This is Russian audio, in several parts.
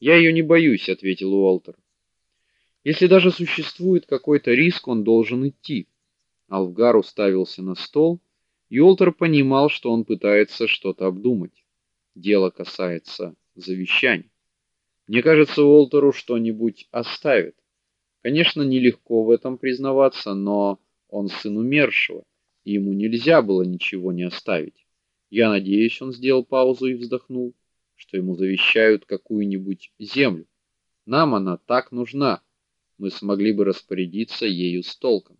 "Я ее не боюсь", ответил Уолтер. "Если даже существует какой-то риск, он должен идти". Алвгар уставился на стол, и Уолтер понимал, что он пытается что-то обдумать. Дело касается завещаний. Мне кажется, Уолтеру что-нибудь оставит. Конечно, нелегко в этом признаваться, но он сын умершего, и ему нельзя было ничего не оставить. Я надеюсь, он сделал паузу и вздохнул, что ему завещают какую-нибудь землю. Нам она так нужна. Мы смогли бы распорядиться ею с толком.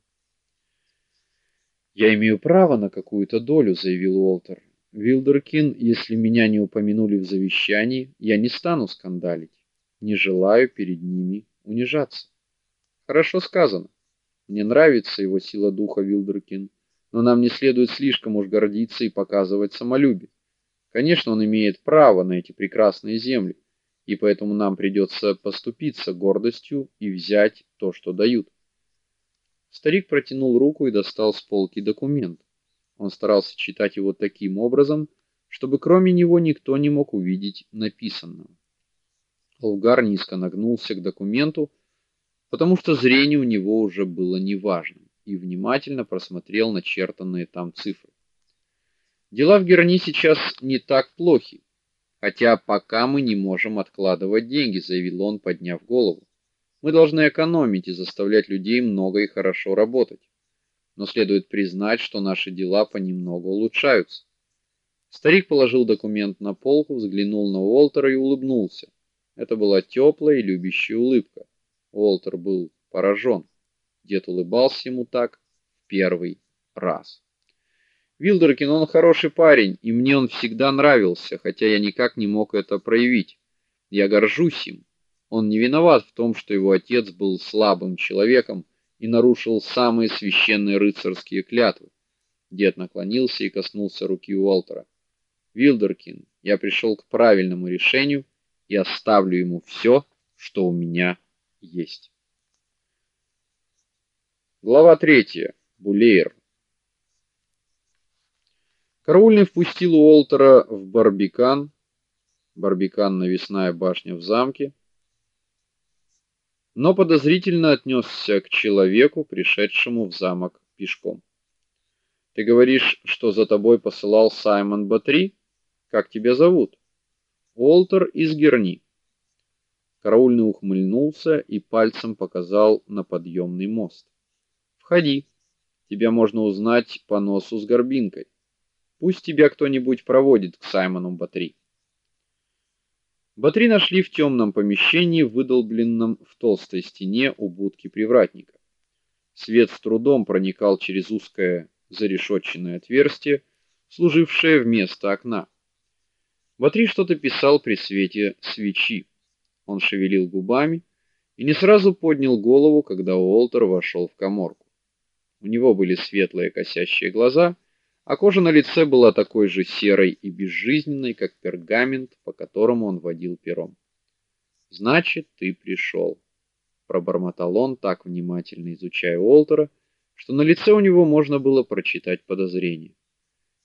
Я имею право на какую-то долю, заявил Уолтер. Вилдеркин, если меня не упомянули в завещании, я не стану скандалить. Не желаю перед ними унижаться. Хорошо сказано. Мне нравится его сила духа, Вилдеркин, но нам не следует слишком уж гордиться и показывать самолюбие. Конечно, он имеет право на эти прекрасные земли, и поэтому нам придется поступиться гордостью и взять то, что дают. Старик протянул руку и достал с полки документ. Он старался читать его таким образом, чтобы кроме него никто не мог увидеть написанного. Олгар низко нагнулся к документу потому что зрение у него уже было неважным, и внимательно просмотрел начертанные там цифры. Дела в Герни сейчас не так плохи, хотя пока мы не можем откладывать деньги, заявил он, подняв голову. Мы должны экономить и заставлять людей много и хорошо работать. Но следует признать, что наши дела понемногу улучшаются. Старик положил документ на полку, взглянул на Уолтера и улыбнулся. Это была теплая и любящая улыбка. Уолтер был поражен. Дед улыбался ему так в первый раз. Вилдеркин он хороший парень, и мне он всегда нравился, хотя я никак не мог это проявить. Я горжусь им. Он не виноват в том, что его отец был слабым человеком и нарушил самые священные рыцарские клятвы. Дед наклонился и коснулся руки Уолтера. Вилдеркин, я пришел к правильному решению и оставлю ему все, что у меня есть. Глава третья. Булейр. Караульный впустил Уолтера в Барбикан. Барбикан навесная башня в замке. Но подозрительно отнесся к человеку, пришедшему в замок пешком. Ты говоришь, что за тобой посылал Саймон Батри? Как тебя зовут? Уолтер из Герни. Караульный ухмыльнулся и пальцем показал на подъемный мост. Входи. Тебя можно узнать по носу с горбинкой. Пусть тебя кто-нибудь проводит к Саймону Батри. Батри нашли в темном помещении, выдолбленном в толстой стене у будки привратника. Свет с трудом проникал через узкое зарешетченное отверстие, служившее вместо окна. Батри что-то писал при свете свечи. Он шевелил губами и не сразу поднял голову, когда Уолтер вошел в каморку. У него были светлые косящие глаза, а кожа на лице была такой же серой и безжизненной, как пергамент, по которому он водил пером. Значит, ты пришел», — пробормотал он, так внимательно изучая Уолтера, что на лице у него можно было прочитать подозрение.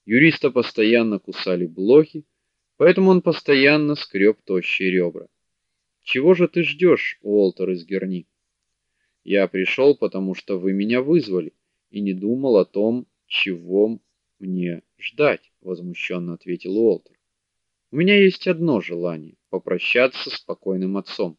Юриста постоянно кусали блохи, поэтому он постоянно скреб тощие ребра. Чего же ты ждешь, Уолтер из Герни? Я пришел, потому что вы меня вызвали и не думал о том, чего мне ждать, возмущенно ответил Уолтер. У меня есть одно желание попрощаться с покойным отцом.